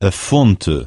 A fonte.